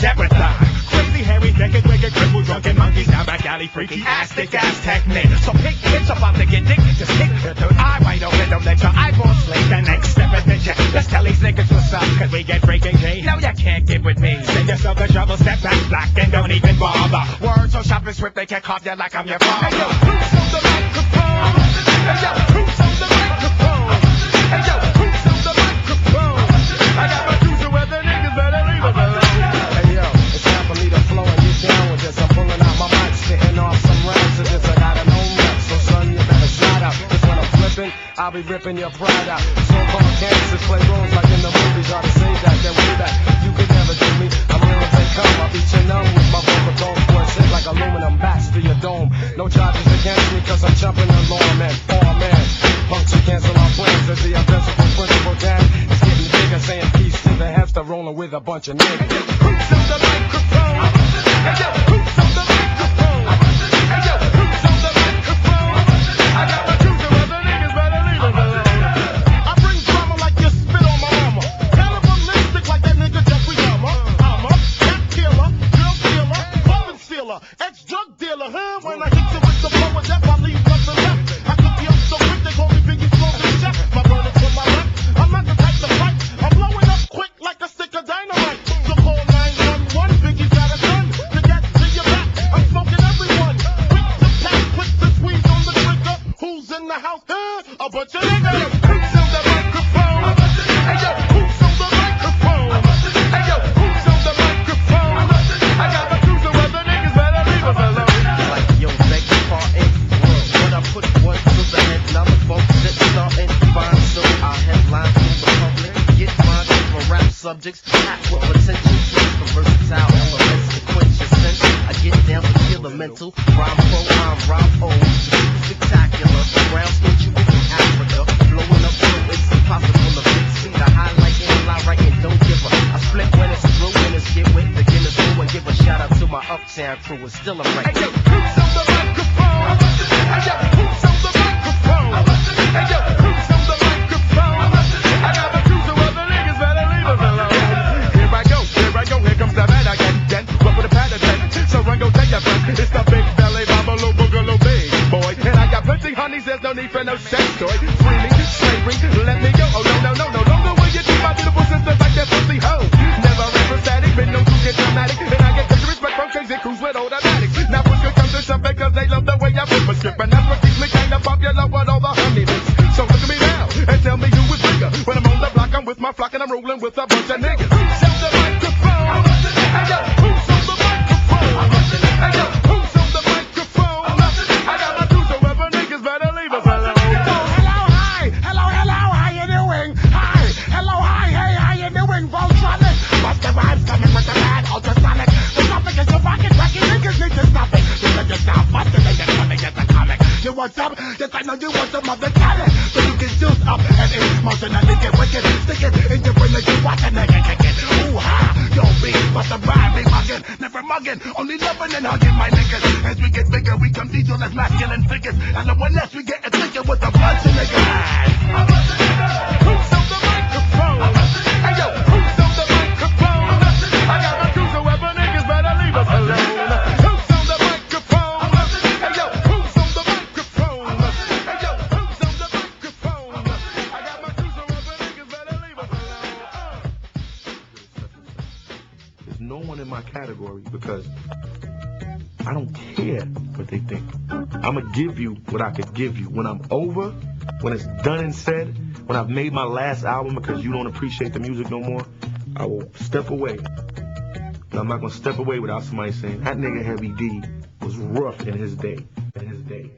Jebediah. Crazy, hairy, naked, wicked, crippled, drunken monkeys, down back alley, freaky, ass, thick, Aztec man. So pick kids up to get dick, just kick the third eye wide open, don't let your eyeballs slay. The next step is the. Let's tell these niggas what's up, cause we get breaking G. No, you can't get with me. Send yourself a shovel, step back, black, and don't even bother. Words so sharp and swift, they can carve you like I'm your father. Hey, yo, who's on the microphone? Hey, yo, who's flipping, I'll be ripping your pride out. So-called gangsters play roles like in the movies. Ought to say that, then way back. You could never do me. I'm real as they come. I'll beat you numb with my vocal tones. Boy, shit like aluminum bats to your dome. No charges against me cause I'm jumping along, man. Oh man, punks you cancel our plans as the invincible principal down. It's getting bigger, saying peace to the hefter, rolling with a bunch of niggas. Who's on the microphone? Woman ex-drug dealer. Huh? When I hit you with the blow of death, I leave nothing left. I cook you up so quick, they call me Biggie Smoking Chef. My burner to my left. I'm not the type to fight. I'm blowing up quick like a stick of dynamite. So call 911, Biggie's got a gun to get to your back. I'm smoking everyone. Quick to pack, quick to squeeze on the trigger. Who's in the house? Huh? A bunch of niggas. Subjects, packed with potential, tricks for versatile elements to quench your sense. I get down to kill the mental, rhyme pro, I'm rhyme O, oh, spectacular. Brown skin you from Africa, blowing up so it's impossible to fix. See the highlight and lie right and don't give a. I split when it's through, when it's get with the Guinness through, and give a shout out to my uptown crew. It's still a right. yo, friend, it's the big belly babaloo boogaloo big boy. And I got plenty honeys, there's no need for no sex toy. Freely, slavery, let me go. Oh no, no, no, no, longer will you treat my beautiful sister like that pussy hoe. Never ever static, been no too get dramatic. And I get crazy respect from crazy crews with automatics. Now push your comes to shove because they love the way I flip a script. And that's what keeps me kinda popular with all the honey. So look at me now and tell me who is bigger. When I'm on the block, I'm with my flock and I'm rolling with a bunch of niggas. Who's You want? Yes, I know you want some of the talent. So you can juice up and it's emotionally get wicked. Stick it in your brain like you watch a nigga kick it. Ooh, ha. Yo, be, bust the rhyme, mugging. Never mugging, only loving and hugging my niggas. As we get bigger, we come diesel as masculine figures. And the one less we get is thicker with a bunch of niggas. No one in my category because I don't care what they think. I'm gonna give you what I could give you. When I'm over, when it's done and said, when I've made my last album because you don't appreciate the music no more, I will step away. And I'm not gonna step away without somebody saying that nigga Heavy D was rough in his day. In his day.